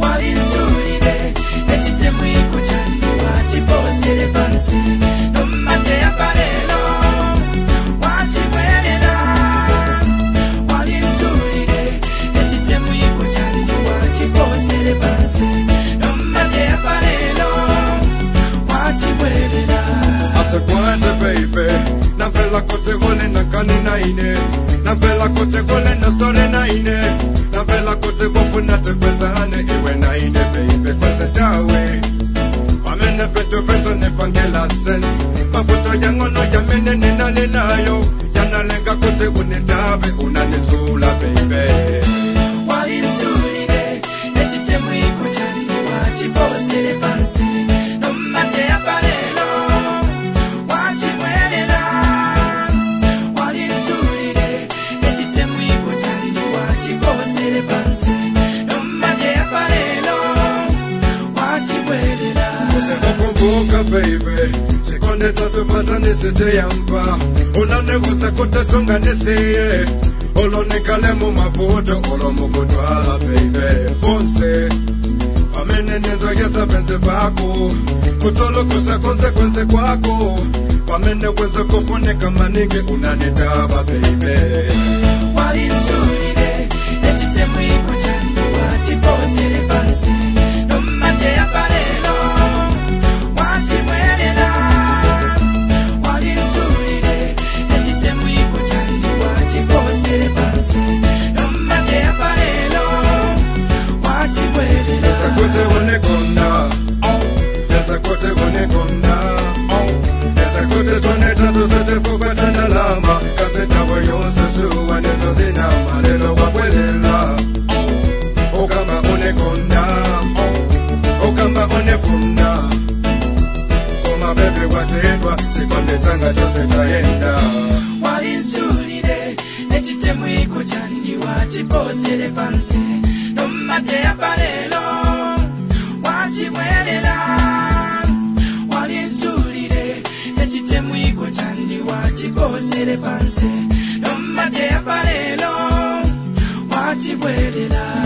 wali nsuulire ekitemwiko kyange wakipoosere pansi nomumadde yafa leero wakibwerera wali nsuulire ekitemwiko kyange wakipoosere pansi nomumadde kote gofu na tekwezane iwe na ine baby Kweze dawe Wamene peto peso ne pangela sense. Mafuto yangono ya mene ninale nayo Yanalenga kote unitabe unanisula baby. Usikukumbuka baby. Sikonde tatu pata nisiteyamba Unanegusa kutesonga nisiye Olonikale mu mavuto olomukutwala baby. Fonse Famene nizogeza penzi pako Kutolokosa konsekwense kwako Famene weze kufunika manige unanitaba baby. Walinsulire tena maneno kwa kwelela. Okama onekonda okama onefunda koma bebe kwatedwa sikonde tsanga chose tayenda walinzulile ekitemwiko kyandiwa kiposere pansi nomumadde yapalelo wakibwerera walinzulile ekitemwiko kyandiwa kiposere pansi chimuelela